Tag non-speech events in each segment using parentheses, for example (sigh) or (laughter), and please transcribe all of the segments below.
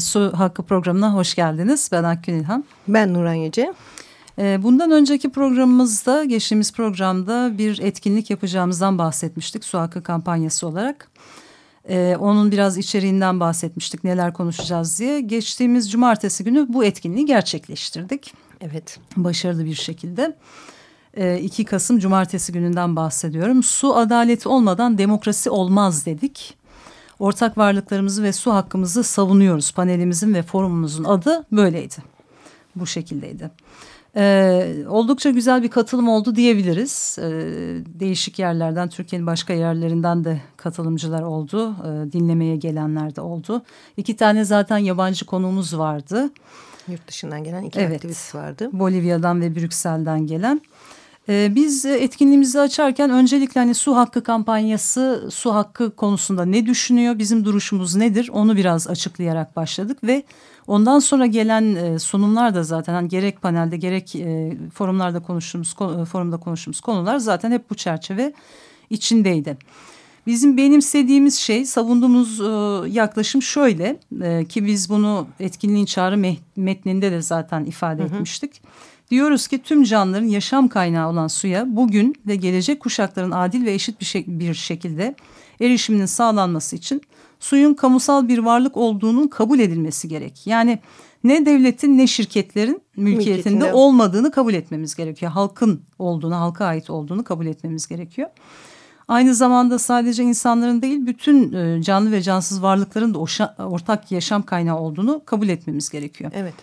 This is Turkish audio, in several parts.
Su Hakkı programına hoş geldiniz. Ben Akgün İlhan. Ben Nuran Yüce. E, bundan önceki programımızda, geçtiğimiz programda bir etkinlik yapacağımızdan bahsetmiştik. Su Hakkı kampanyası olarak. E, onun biraz içeriğinden bahsetmiştik, neler konuşacağız diye. Geçtiğimiz cumartesi günü bu etkinliği gerçekleştirdik. Evet. Başarılı bir şekilde. 2 Kasım cumartesi gününden bahsediyorum. Su adaleti olmadan demokrasi olmaz dedik ortak varlıklarımızı ve su hakkımızı savunuyoruz. Panelimizin ve forumumuzun adı böyleydi. Bu şekildeydi. Ee, oldukça güzel bir katılım oldu diyebiliriz. Ee, değişik yerlerden, Türkiye'nin başka yerlerinden de katılımcılar oldu. Ee, dinlemeye gelenler de oldu. İki tane zaten yabancı konuğumuz vardı. Yurt dışından gelen iki evet, aktivist vardı. Bolivya'dan ve Brüksel'den gelen. Ee, biz etkinliğimizi açarken öncelikle hani su hakkı kampanyası su hakkı konusunda ne düşünüyor, bizim duruşumuz nedir onu biraz açıklayarak başladık ve ondan sonra gelen e, sunumlar da zaten hani gerek panelde gerek e, forumlarda konuştuğumuz e, forumda konuştuğumuz konular zaten hep bu çerçeve içindeydi. Bizim benimsediğimiz şey, savunduğumuz yaklaşım şöyle ki biz bunu etkinliğin çağrı metninde de zaten ifade hı hı. etmiştik. Diyoruz ki tüm canlıların yaşam kaynağı olan suya bugün ve gelecek kuşakların adil ve eşit bir, şek bir şekilde erişiminin sağlanması için suyun kamusal bir varlık olduğunun kabul edilmesi gerek. Yani ne devletin ne şirketlerin mülkiyetinde, mülkiyetinde olmadığını kabul etmemiz gerekiyor. Halkın olduğunu, halka ait olduğunu kabul etmemiz gerekiyor. Aynı zamanda sadece insanların değil bütün e, canlı ve cansız varlıkların da ortak yaşam kaynağı olduğunu kabul etmemiz gerekiyor. Evet.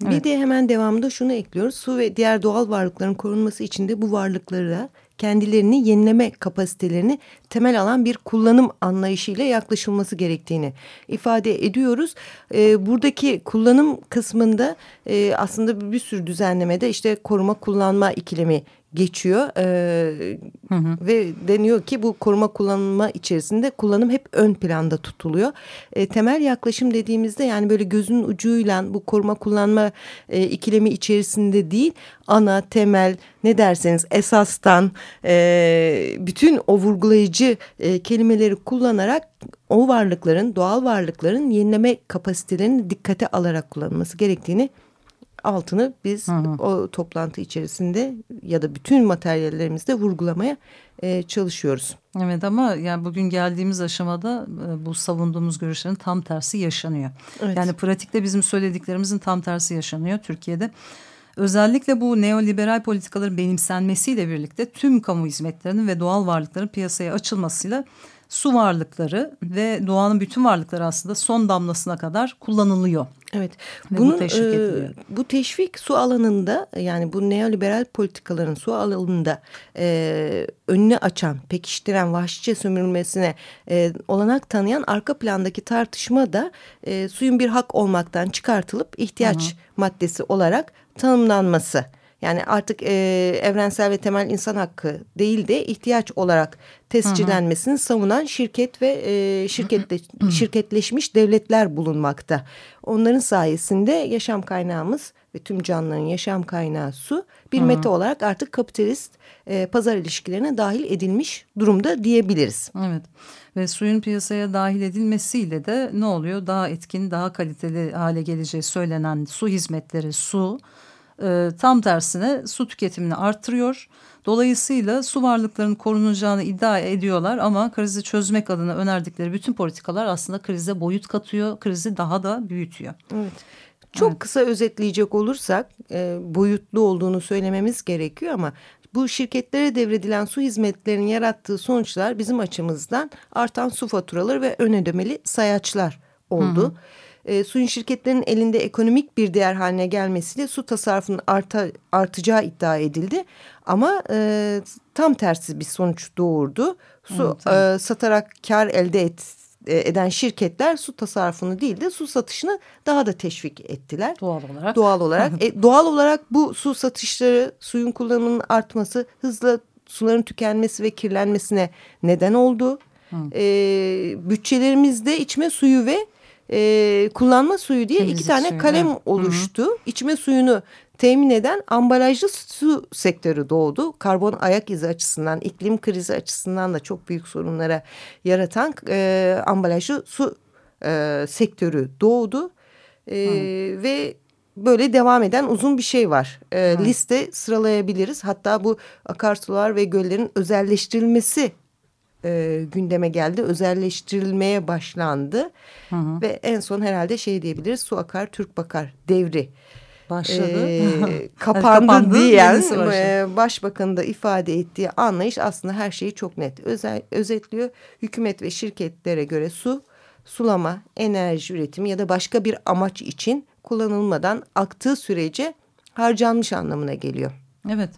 Bir evet. de hemen devamında şunu ekliyoruz. Su ve diğer doğal varlıkların korunması için de bu varlıklara kendilerini yenileme kapasitelerini temel alan bir kullanım anlayışıyla yaklaşılması gerektiğini ifade ediyoruz. E, buradaki kullanım kısmında e, aslında bir sürü düzenlemede işte koruma kullanma ikilemi geçiyor ee, hı hı. ve deniyor ki bu koruma kullanma içerisinde kullanım hep ön planda tutuluyor. E, temel yaklaşım dediğimizde yani böyle gözün ucuyla bu koruma kullanma e, ikilemi içerisinde değil ana temel ne derseniz esastan e, bütün o vurgulayıcı e, kelimeleri kullanarak o varlıkların doğal varlıkların yenileme kapasitelerini dikkate alarak kullanılması gerektiğini altını biz hı hı. o toplantı içerisinde ya da bütün materyallerimizde vurgulamaya e, çalışıyoruz. Evet ama yani bugün geldiğimiz aşamada e, bu savunduğumuz görüşlerin tam tersi yaşanıyor. Evet. Yani pratikte bizim söylediklerimizin tam tersi yaşanıyor Türkiye'de. Özellikle bu neoliberal politikaların benimsenmesiyle birlikte tüm kamu hizmetlerinin ve doğal varlıkların piyasaya açılmasıyla su varlıkları ve doğanın bütün varlıkları aslında son damlasına kadar kullanılıyor. Evet. Bunun, bu teşvik e. Bu teşvik su alanında yani bu neoliberal politikaların su alanında e, önünü açan, pekiştiren, vahşice sömürülmesine e, olanak tanıyan arka plandaki tartışma da e, suyun bir hak olmaktan çıkartılıp ihtiyaç hı hı. maddesi olarak tanımlanması. Yani artık e, evrensel ve temel insan hakkı değil de ihtiyaç olarak tescillenmesini savunan şirket ve e, şirketle, şirketleşmiş devletler bulunmakta. Onların sayesinde yaşam kaynağımız ve tüm canlıların yaşam kaynağı su bir meta olarak artık kapitalist e, pazar ilişkilerine dahil edilmiş durumda diyebiliriz. Evet ve suyun piyasaya dahil edilmesiyle de ne oluyor? Daha etkin, daha kaliteli hale geleceği söylenen su hizmetleri, su e, tam tersine su tüketimini arttırıyor. Dolayısıyla su varlıklarının korunacağını iddia ediyorlar ama krizi çözmek adına önerdikleri bütün politikalar aslında krize boyut katıyor, krizi daha da büyütüyor. Evet. Çok evet. kısa özetleyecek olursak e, boyutlu olduğunu söylememiz gerekiyor ama bu şirketlere devredilen su hizmetlerinin yarattığı sonuçlar bizim açımızdan artan su faturaları ve ön ödemeli sayaçlar oldu. Hı hı. E, suyun şirketlerin elinde ekonomik bir değer haline gelmesiyle su tasarrufunun arta, artacağı iddia edildi. Ama e, tam tersi bir sonuç doğurdu. Su evet, e, satarak kar elde et, e, eden şirketler su tasarrufunu değil de su satışını daha da teşvik ettiler. Doğal olarak. Doğal olarak. (laughs) e, doğal olarak bu su satışları, suyun kullanımının artması, hızla suların tükenmesi ve kirlenmesine neden oldu. E, bütçelerimizde içme suyu ve e, kullanma suyu diye Temizlik iki tane suyu, kalem evet. oluştu. Hı -hı. İçme suyunu temin eden ambalajlı su sektörü doğdu. Karbon ayak izi açısından, iklim krizi açısından da çok büyük sorunlara yaratan e, ambalajlı su e, sektörü doğdu. E, ve böyle devam eden uzun bir şey var. E, liste sıralayabiliriz. Hatta bu akarsular ve göllerin özelleştirilmesi e, gündeme geldi. Özelleştirilmeye başlandı. Hı hı. Ve en son herhalde şey diyebiliriz. Su akar Türk bakar devri başladı. E, (laughs) kapandı, kapandı diyen e, başbakanın da ifade ettiği anlayış aslında her şeyi çok net özel, özetliyor. Hükümet ve şirketlere göre su, sulama, enerji üretimi ya da başka bir amaç için kullanılmadan aktığı sürece harcanmış anlamına geliyor. Evet.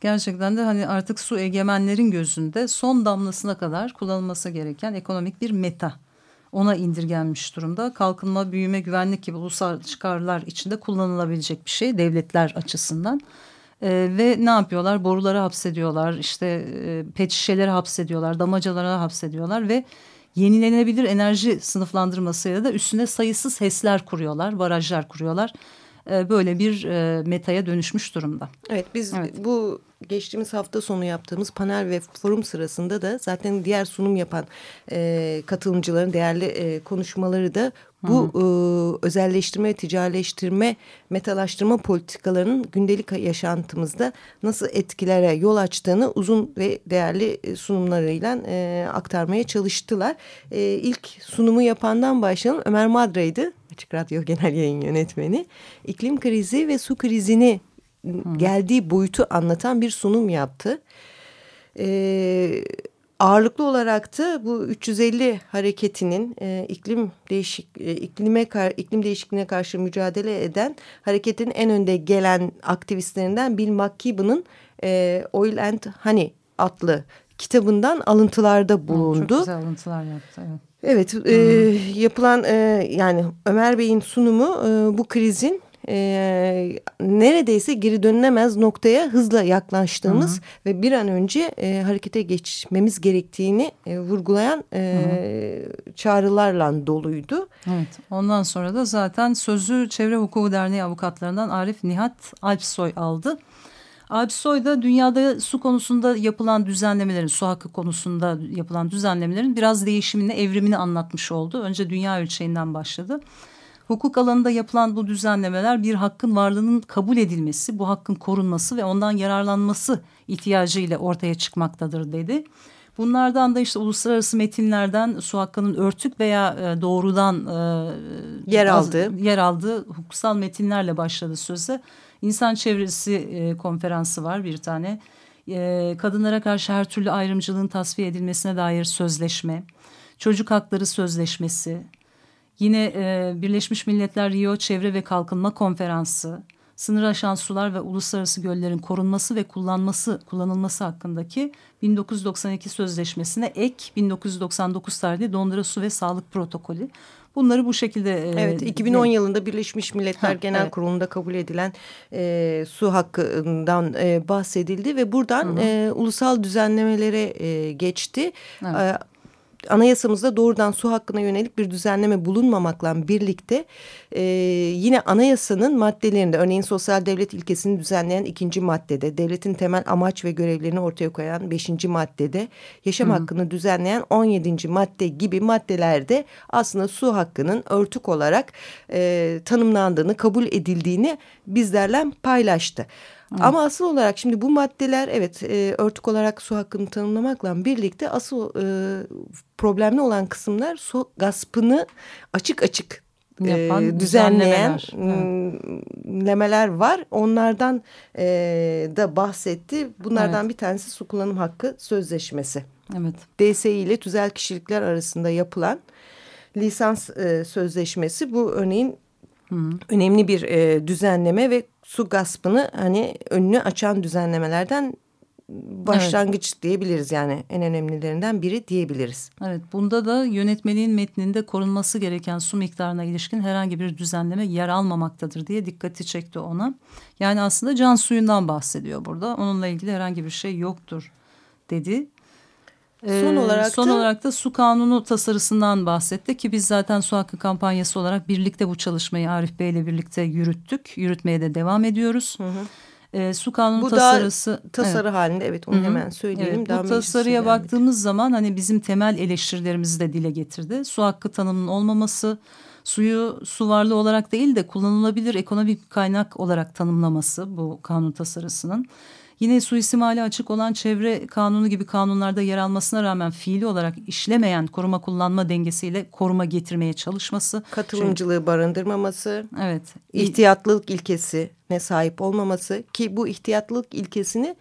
Gerçekten de hani artık su egemenlerin gözünde son damlasına kadar kullanılması gereken ekonomik bir meta ona indirgenmiş durumda. Kalkınma, büyüme, güvenlik gibi ulusal çıkarlar içinde kullanılabilecek bir şey devletler açısından. Ee, ve ne yapıyorlar? Boruları hapsediyorlar, işte e, pet şişeleri hapsediyorlar, damacalara hapsediyorlar ve yenilenebilir enerji sınıflandırmasıyla da üstüne sayısız HES'ler kuruyorlar, barajlar kuruyorlar. Ee, böyle bir e, metaya dönüşmüş durumda. Evet biz evet. bu geçtiğimiz hafta sonu yaptığımız panel ve forum sırasında da zaten diğer sunum yapan e, katılımcıların değerli e, konuşmaları da bu e, özelleştirme, ticarileştirme, metalaştırma politikalarının gündelik yaşantımızda nasıl etkilere yol açtığını uzun ve değerli e, sunumlarıyla e, aktarmaya çalıştılar. E, ilk sunumu yapandan başlayalım. Ömer Madra'ydı. Açık Radyo Genel Yayın Yönetmeni. İklim krizi ve su krizini Hı. geldiği boyutu anlatan bir sunum yaptı. Ee, ağırlıklı olarak da bu 350 hareketinin e, iklim değişik e, iklime iklim değişikliğine karşı mücadele eden hareketin en önde gelen aktivistlerinden Bill McKibben'ın e, Oil and Honey adlı kitabından alıntılarda bulundu. Çok güzel alıntılar yaptı. Evet. Evet, e, yapılan e, yani Ömer Bey'in sunumu e, bu krizin e, neredeyse geri dönülemez noktaya hızla yaklaştığımız Hı -hı. ve bir an önce e, harekete geçmemiz gerektiğini e, vurgulayan e, çağrılarla doluydu. Evet. Ondan sonra da zaten sözü Çevre Hukuku Derneği avukatlarından Arif Nihat Alpsoy aldı. Alpsoy da dünyada su konusunda yapılan düzenlemelerin, su hakkı konusunda yapılan düzenlemelerin biraz değişimini, evrimini anlatmış oldu. Önce dünya ölçeğinden başladı. Hukuk alanında yapılan bu düzenlemeler bir hakkın varlığının kabul edilmesi, bu hakkın korunması ve ondan yararlanması ihtiyacıyla ortaya çıkmaktadır dedi. Bunlardan da işte uluslararası metinlerden su hakkının örtük veya e, doğrudan e, yer aldığı yer aldığı hukuksal metinlerle başladı söze. İnsan çevresi e, konferansı var bir tane. E, kadınlara karşı her türlü ayrımcılığın tasfiye edilmesine dair sözleşme, çocuk hakları sözleşmesi, Yine e, Birleşmiş Milletler Rio Çevre ve Kalkınma Konferansı, sınır aşan sular ve uluslararası göllerin korunması ve kullanması kullanılması hakkındaki 1992 sözleşmesine ek 1999 tarihli Londra Su ve Sağlık Protokolü. Bunları bu şekilde... E, evet 2010 e, yılında Birleşmiş Milletler ha, Genel evet. Kurulu'nda kabul edilen e, su hakkından e, bahsedildi ve buradan hı hı. E, ulusal düzenlemelere e, geçti. Evet. E, anayasamızda doğrudan su hakkına yönelik bir düzenleme bulunmamakla birlikte e, yine anayasanın maddelerinde örneğin sosyal devlet ilkesini düzenleyen ikinci maddede devletin temel amaç ve görevlerini ortaya koyan beşinci maddede yaşam Hı -hı. hakkını düzenleyen on yedinci madde gibi maddelerde aslında su hakkının örtük olarak e, tanımlandığını kabul edildiğini bizlerle paylaştı. Evet. Ama asıl olarak şimdi bu maddeler evet e, örtük olarak su hakkını tanımlamakla birlikte asıl e, problemli olan kısımlar su gaspını açık açık e, Yapan e, düzenleyen lemeler var. Onlardan e, da bahsetti. Bunlardan evet. bir tanesi su kullanım hakkı sözleşmesi. Evet. DSİ ile tüzel kişilikler arasında yapılan lisans e, sözleşmesi bu örneğin Hı. önemli bir e, düzenleme ve su gaspını hani önünü açan düzenlemelerden başlangıç evet. diyebiliriz yani en önemlilerinden biri diyebiliriz. Evet bunda da yönetmeliğin metninde korunması gereken su miktarına ilişkin herhangi bir düzenleme yer almamaktadır diye dikkati çekti ona. Yani aslında can suyundan bahsediyor burada onunla ilgili herhangi bir şey yoktur dedi. Son ee, olarak son da, olarak da su kanunu tasarısından bahsetti ki biz zaten su hakkı kampanyası olarak birlikte bu çalışmayı Arif Bey ile birlikte yürüttük. Yürütmeye de devam ediyoruz. Hı hı. E, su kanunu bu tasarısı. Bu tasarı evet. halinde evet onu Hı -hı. hemen söyleyelim. Evet, bu tasarıya baktığımız zaman hani bizim temel eleştirilerimizi de dile getirdi. Su hakkı tanımının olmaması, suyu su varlığı olarak değil de kullanılabilir ekonomik kaynak olarak tanımlaması bu kanun tasarısının. Yine suistimali açık olan çevre kanunu gibi kanunlarda yer almasına rağmen fiili olarak işlemeyen koruma kullanma dengesiyle koruma getirmeye çalışması. Katılımcılığı şey, barındırmaması. Evet. İhtiyatlılık ilkesine sahip olmaması ki bu ihtiyatlılık ilkesini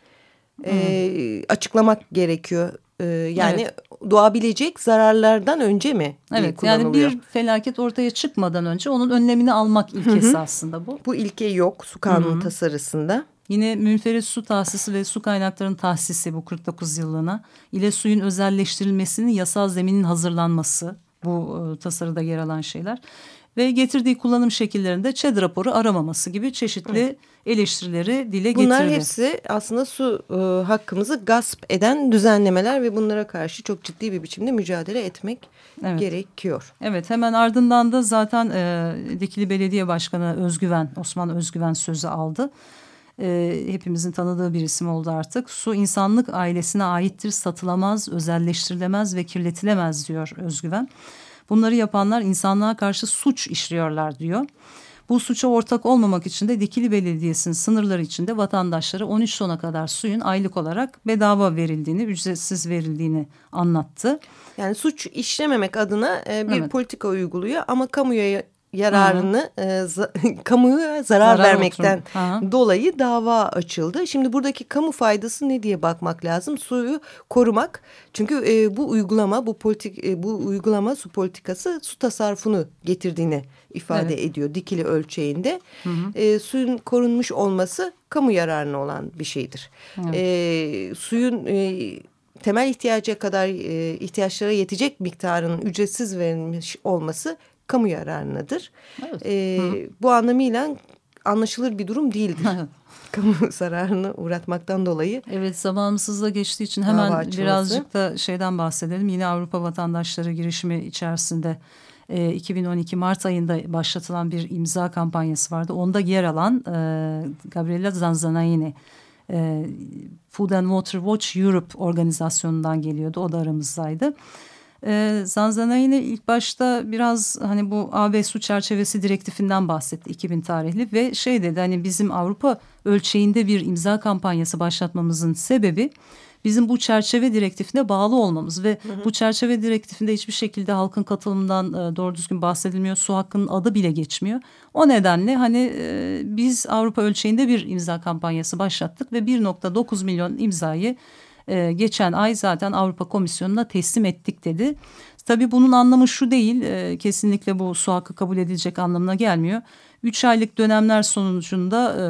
e, açıklamak gerekiyor. E, yani evet. doğabilecek zararlardan önce mi Evet yani bir felaket ortaya çıkmadan önce onun önlemini almak ilkesi Hı -hı. aslında bu. Bu ilke yok su kanunu Hı -hı. tasarısında. Yine münferit su tahsisi ve su kaynaklarının tahsisi bu 49 yıllığına ile suyun özelleştirilmesinin yasal zeminin hazırlanması bu e, tasarıda yer alan şeyler ve getirdiği kullanım şekillerinde ÇED raporu aramaması gibi çeşitli evet. eleştirileri dile getirdi. Bunlar hepsi aslında su e, hakkımızı gasp eden düzenlemeler ve bunlara karşı çok ciddi bir biçimde mücadele etmek evet. gerekiyor. Evet hemen ardından da zaten e, Dikili Belediye Başkanı Özgüven, Osman Özgüven sözü aldı e, hepimizin tanıdığı bir isim oldu artık. Su insanlık ailesine aittir, satılamaz, özelleştirilemez ve kirletilemez diyor Özgüven. Bunları yapanlar insanlığa karşı suç işliyorlar diyor. Bu suça ortak olmamak için de Dikili Belediyesi'nin sınırları içinde vatandaşlara 13 tona kadar suyun aylık olarak bedava verildiğini, ücretsiz verildiğini anlattı. Yani suç işlememek adına e, bir evet. politika uyguluyor ama kamuya yararını e, (laughs) kamuya zarar, zarar vermekten dolayı dava açıldı. Şimdi buradaki kamu faydası ne diye bakmak lazım? Suyu korumak. Çünkü e, bu uygulama bu politik e, bu uygulama su politikası su tasarrufunu getirdiğini ifade evet. ediyor dikili ölçeğinde. Hı hı. E, suyun korunmuş olması kamu yararına olan bir şeydir. Evet. E, suyun e, temel ihtiyaca kadar e, ihtiyaçlara yetecek miktarın ücretsiz verilmiş olması kamu yararınadır. Evet. E, bu anlamıyla anlaşılır bir durum değildir. (laughs) kamu zararını uğratmaktan dolayı. Evet zamanımız geçtiği için hemen birazcık da şeyden bahsedelim. Yine Avrupa vatandaşları girişimi içerisinde e, 2012 Mart ayında başlatılan bir imza kampanyası vardı. Onda yer alan e, Gabriela Zanzanaini e, Food and Water Watch Europe organizasyonundan geliyordu. O da aramızdaydı. E, Zanzanay'ın ilk başta biraz hani bu AB su çerçevesi direktifinden bahsetti 2000 tarihli ve şey dedi hani bizim Avrupa ölçeğinde bir imza kampanyası başlatmamızın sebebi bizim bu çerçeve direktifine bağlı olmamız ve hı hı. bu çerçeve direktifinde hiçbir şekilde halkın katılımından e, doğru düzgün bahsedilmiyor. Su hakkının adı bile geçmiyor. O nedenle hani e, biz Avrupa ölçeğinde bir imza kampanyası başlattık ve 1.9 milyon imzayı e, geçen ay zaten Avrupa Komisyonu'na teslim ettik dedi. Tabii bunun anlamı şu değil e, kesinlikle bu su hakkı kabul edilecek anlamına gelmiyor. Üç aylık dönemler sonucunda e,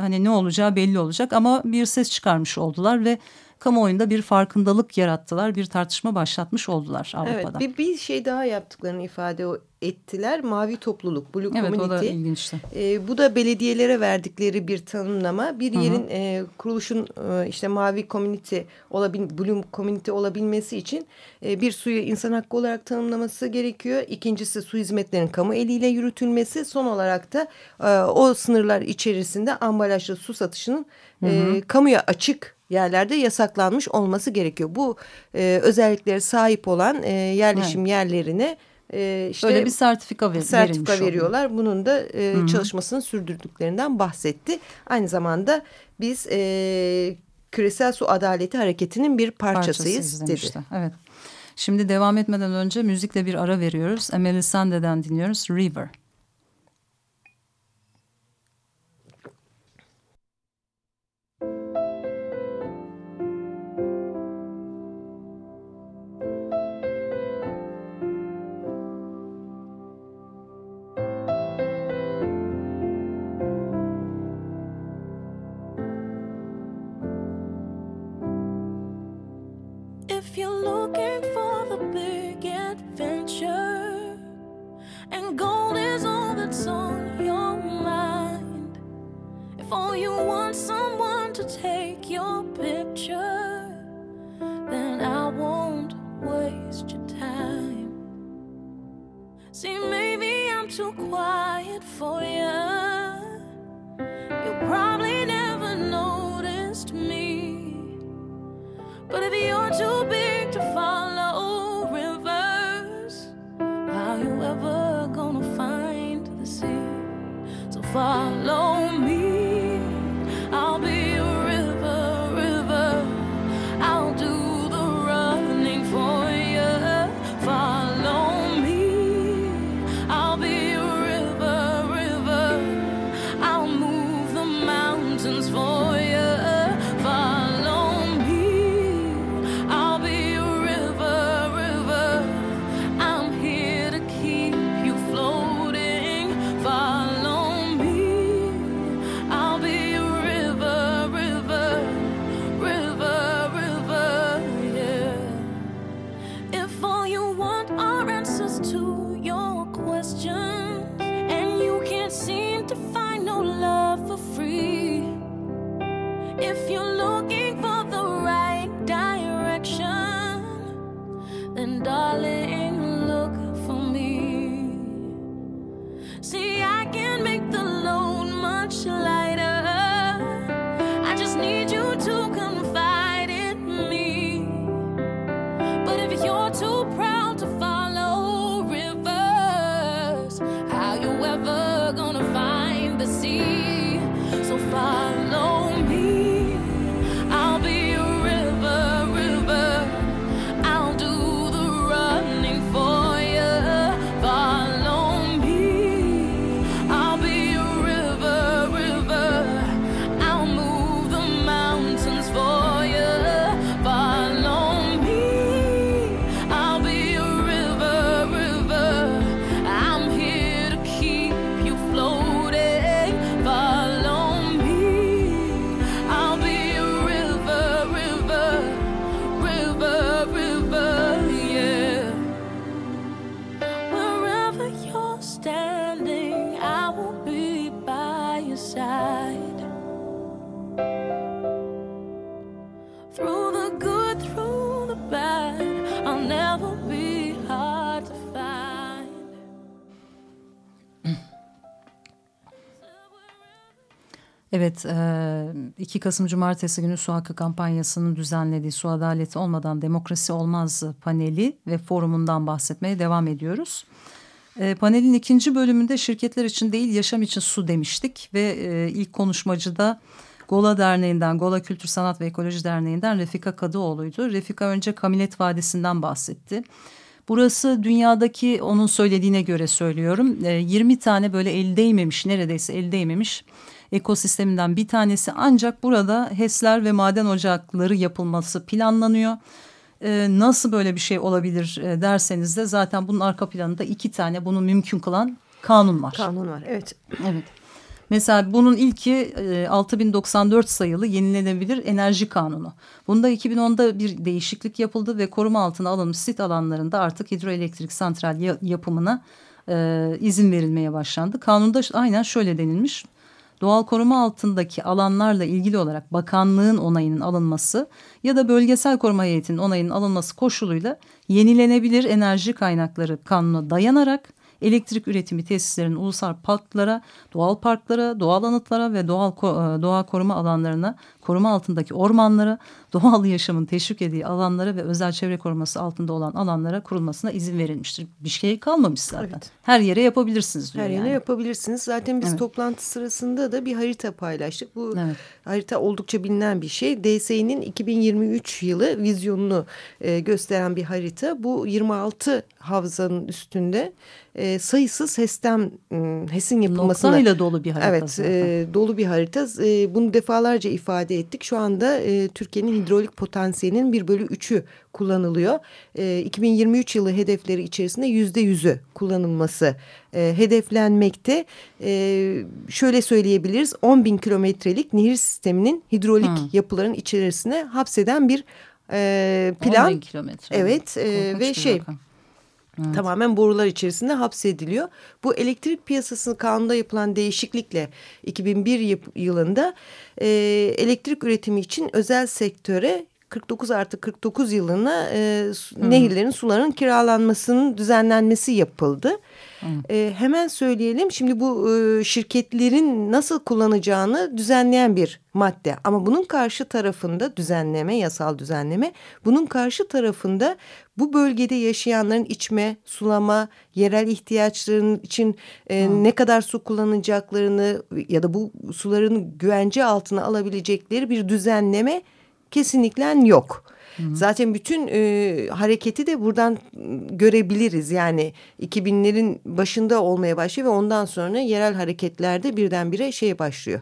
hani ne olacağı belli olacak ama bir ses çıkarmış oldular ve kamuoyunda bir farkındalık yarattılar, bir tartışma başlatmış oldular Avrupa'da. Evet, bir, bir şey daha yaptıklarını ifade ettiler. Mavi topluluk, Blue evet, Community. Evet, o da ilginçti. E, bu da belediyelere verdikleri bir tanımlama. Bir Hı -hı. yerin e, kuruluşun e, işte mavi community olabil, Blue Community olabilmesi için e, bir suyu insan hakkı olarak tanımlaması gerekiyor. İkincisi su hizmetlerinin kamu eliyle yürütülmesi. Son olarak da e, o sınırlar içerisinde ambalajlı su satışının Hı -hı. E, kamuya açık yerlerde yasaklanmış olması gerekiyor. Bu e, özelliklere sahip olan e, yerleşim evet. yerlerine e, işte Öyle bir sertifika, ver, sertifika veriyorlar. Oluyor. Bunun da e, çalışmasını sürdürdüklerinden bahsetti. Aynı zamanda biz e, küresel su adaleti hareketinin bir parçasıyız dedi. Evet. Şimdi devam etmeden önce müzikle bir ara veriyoruz. Emeli Sande'den dinliyoruz River. Just. Evet, e, 2 Kasım Cumartesi günü Su Hakkı kampanyasının düzenlediği Su Adaleti Olmadan Demokrasi Olmaz paneli ve forumundan bahsetmeye devam ediyoruz. E, panelin ikinci bölümünde şirketler için değil yaşam için su demiştik ve e, ilk konuşmacı da Gola Derneği'nden, Gola Kültür Sanat ve Ekoloji Derneği'nden Refika Kadıoğlu'ydu. Refika önce Kamilet Vadisi'nden bahsetti. Burası dünyadaki onun söylediğine göre söylüyorum 20 tane böyle el değmemiş neredeyse el değmemiş ekosisteminden bir tanesi ancak burada HES'ler ve maden ocakları yapılması planlanıyor. Ee, nasıl böyle bir şey olabilir e, derseniz de zaten bunun arka planında iki tane bunu mümkün kılan kanun var. Kanun var evet. Evet. Mesela bunun ilki e, 6094 sayılı yenilenebilir enerji kanunu. Bunda 2010'da bir değişiklik yapıldı ve koruma altına alınmış sit alanlarında artık hidroelektrik santral ya- yapımına e, izin verilmeye başlandı. Kanunda aynen şöyle denilmiş. Doğal koruma altındaki alanlarla ilgili olarak bakanlığın onayının alınması ya da bölgesel koruma heyetinin onayının alınması koşuluyla yenilenebilir enerji kaynakları kanuna dayanarak elektrik üretimi tesislerinin ulusal parklara, doğal parklara, doğal anıtlara ve doğal e, doğa koruma alanlarına, koruma altındaki ormanlara, (laughs) doğal yaşamın teşvik edildiği alanlara ve özel çevre koruması altında olan alanlara kurulmasına izin verilmiştir. Bir şey kalmamış zaten. Evet. Her yere yapabilirsiniz diyor Her yani. yere yapabilirsiniz. Zaten biz Evet. toplantı sırasında da bir harita paylaştık. Bu Evet. harita oldukça bilinen bir şey. DSİ'nin 2023 yılı vizyonunu e, gösteren bir harita. Bu 26 havzanın üstünde e, sayısız HES'ten HES'in yapılmasına... Noktayla dolu bir harita Evet zaten. e, dolu bir harita. E, bunu defalarca ifade ettik. Şu anda e, Türkiye'nin hidrolik potansiyelinin bir bölü üçü kullanılıyor. E, 2023 yılı hedefleri içerisinde yüzde yüzü kullanılması e, hedeflenmekte. E, şöyle söyleyebiliriz 10 bin kilometrelik nehir sisteminin hidrolik Hmm. yapıların içerisine hapseden bir e, plan. 10 bin kilometre. Evet e, ve şey rakam. Tamamen borular içerisinde hapsediliyor. Bu elektrik piyasası kanunda yapılan değişiklikle 2001 yı- yılında e, elektrik üretimi için özel sektöre 49 artı 49 yılına e, su- nehirlerin suların kiralanmasının düzenlenmesi yapıldı. E, hemen söyleyelim şimdi bu e, şirketlerin nasıl kullanacağını düzenleyen bir madde. Ama bunun karşı tarafında düzenleme, yasal düzenleme bunun karşı tarafında bu bölgede yaşayanların içme, sulama, yerel ihtiyaçlarının için e, ne kadar su kullanacaklarını ya da bu suların güvence altına alabilecekleri bir düzenleme kesinlikle yok. Zaten bütün e, hareketi de buradan görebiliriz. Yani 2000'lerin başında olmaya başlıyor ve ondan sonra yerel hareketlerde birdenbire şeye başlıyor.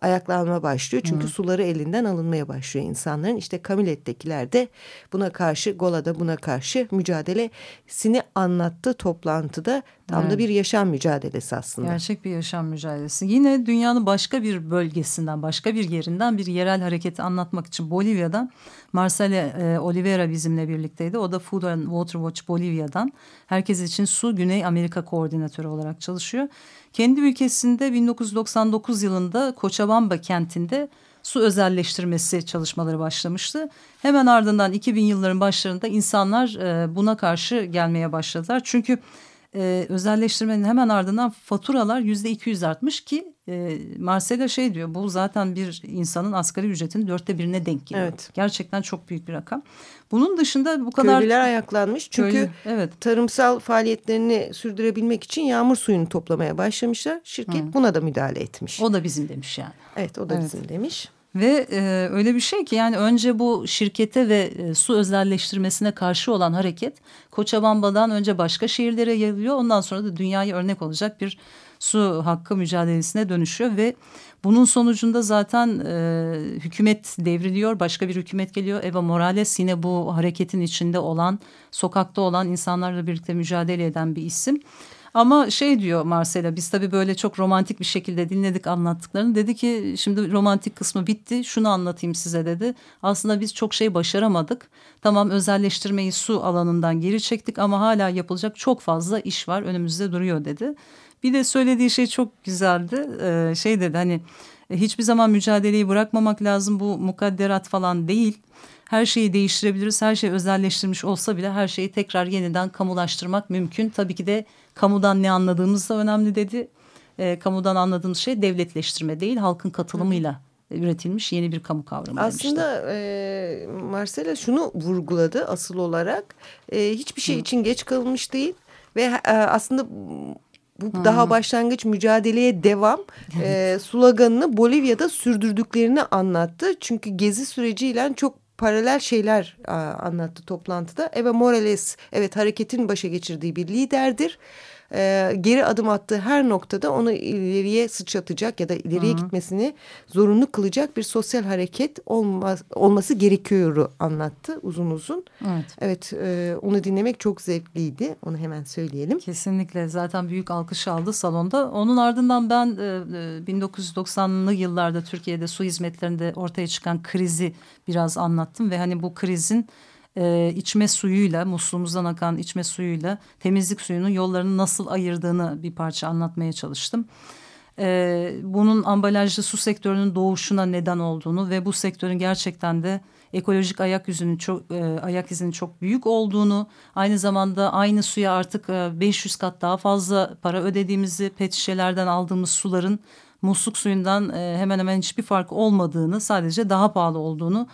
Ayaklanma başlıyor. Çünkü suları elinden alınmaya başlıyor insanların. İşte Kamilet'tekiler de buna karşı, Gola'da buna karşı mücadelesini anlattı toplantıda. Tam da Evet. bir yaşam mücadelesi aslında. Gerçek bir yaşam mücadelesi. Yine dünyanın başka bir bölgesinden, başka bir yerinden bir yerel hareketi anlatmak için Bolivya'dan Marcelo e, Oliveira bizimle birlikteydi. O da Food and Water Watch Bolivya'dan. Herkes için Su Güney Amerika Koordinatörü olarak çalışıyor. Kendi ülkesinde 1999 yılında Cochabamba kentinde su özelleştirmesi çalışmaları başlamıştı. Hemen ardından 2000 yılların başlarında insanlar e, buna karşı gelmeye başladılar. Çünkü e, özelleştirmenin hemen ardından faturalar yüzde 200 artmış ki e, Marcelo şey diyor bu zaten bir insanın asgari ücretinin dörtte birine denk geliyor. Evet. Gerçekten çok büyük bir rakam. Bunun dışında bu kadar... Köylüler ayaklanmış çünkü Köylü, evet. tarımsal faaliyetlerini sürdürebilmek için yağmur suyunu toplamaya başlamışlar. Şirket buna da müdahale etmiş. O da bizim demiş yani. evet o da Evet. bizim demiş. Ve e, öyle bir şey ki yani önce bu şirkete ve e, su özelleştirmesine karşı olan hareket Koçabamba'dan önce başka şehirlere yayılıyor. Ondan sonra da dünyaya örnek olacak bir su hakkı mücadelesine dönüşüyor ve bunun sonucunda zaten e, hükümet devriliyor. Başka bir hükümet geliyor. Eva Morales yine bu hareketin içinde olan, sokakta olan insanlarla birlikte mücadele eden bir isim. Ama şey diyor Marcela biz tabii böyle çok romantik bir şekilde dinledik anlattıklarını. Dedi ki şimdi romantik kısmı bitti şunu anlatayım size dedi. Aslında biz çok şey başaramadık. Tamam özelleştirmeyi su alanından geri çektik ama hala yapılacak çok fazla iş var önümüzde duruyor dedi. Bir de söylediği şey çok güzeldi. Ee, şey dedi hani hiçbir zaman mücadeleyi bırakmamak lazım bu mukadderat falan değil. Her şeyi değiştirebiliriz. Her şey özelleştirmiş olsa bile her şeyi tekrar yeniden kamulaştırmak mümkün. Tabii ki de kamudan ne anladığımız da önemli dedi. E, kamudan anladığımız şey devletleştirme değil halkın katılımıyla üretilmiş yeni bir kamu kavramı demişti. Aslında e, Marcela şunu vurguladı asıl olarak. E, hiçbir şey için geç kalınmış değil. Ve e, aslında bu daha başlangıç mücadeleye devam e, sloganını Bolivya'da sürdürdüklerini anlattı. Çünkü gezi süreciyle çok paralel şeyler anlattı toplantıda. Eva Morales evet hareketin başa geçirdiği bir liderdir. E, geri adım attığı her noktada onu ileriye sıçratacak ya da ileriye gitmesini zorunlu kılacak bir sosyal hareket olmaz, olması gerekiyor anlattı uzun uzun. Evet. Evet e, onu dinlemek çok zevkliydi onu hemen söyleyelim. Kesinlikle zaten büyük alkış aldı salonda. Onun ardından ben e, e, 1990'lı yıllarda Türkiye'de su hizmetlerinde ortaya çıkan krizi biraz anlattım. Ve hani bu krizin e, içme suyuyla musluğumuzdan akan içme suyuyla temizlik suyunun yollarını nasıl ayırdığını bir parça anlatmaya çalıştım. E, bunun ambalajlı su sektörünün doğuşuna neden olduğunu ve bu sektörün gerçekten de ekolojik ayak yüzünün çok e, ayak izinin çok büyük olduğunu aynı zamanda aynı suya artık e, 500 kat daha fazla para ödediğimizi pet şişelerden aldığımız suların musluk suyundan e, hemen hemen hiçbir fark olmadığını sadece daha pahalı olduğunu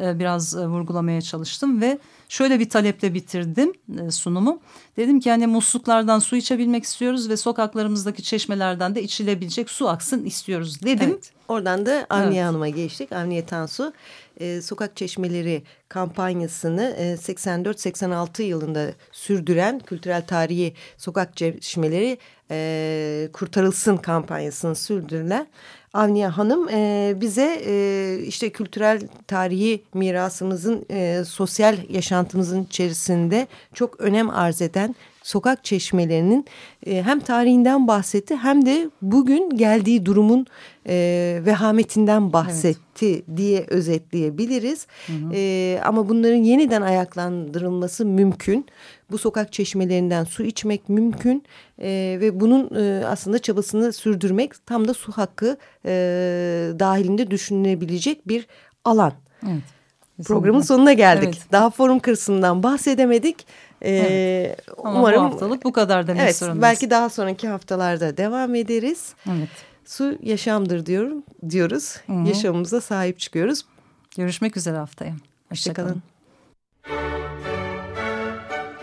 e, biraz e, vurgulamaya çalıştım ve şöyle bir taleple bitirdim e, sunumu. Dedim ki hani musluklardan su içebilmek istiyoruz ve sokaklarımızdaki çeşmelerden de içilebilecek su aksın istiyoruz dedim. Evet. Oradan da Avniye Evet. Hanım'a geçtik. Avniye Tansu e, Sokak Çeşmeleri kampanyasını e, 84-86 yılında sürdüren kültürel tarihi sokak çeşmeleri e, kurtarılsın kampanyasını sürdürülen Avniye Hanım e, bize e, işte kültürel tarihi mirasımızın e, sosyal yaşantımızın içerisinde çok önem arz eden sokak çeşmelerinin e, hem tarihinden bahsetti hem de bugün geldiği durumun e, vehametinden bahsetti evet. diye özetleyebiliriz. Hı hı. E, ama bunların yeniden ayaklandırılması mümkün. Bu sokak çeşmelerinden su içmek mümkün e, ve bunun e, aslında çabasını sürdürmek tam da su hakkı e, dahilinde düşünülebilecek bir alan. Evet. Programın sonuna geldik. Evet. Daha forum kırsımından bahsedemedik. Ee, evet. Ama umarım, bu haftalık bu kadar demek evet, zorundayız. Belki daha sonraki haftalarda devam ederiz. Evet. Su yaşamdır diyorum diyoruz. Hı -hı. Yaşamımıza sahip çıkıyoruz. Görüşmek üzere haftaya. Hoşçakalın.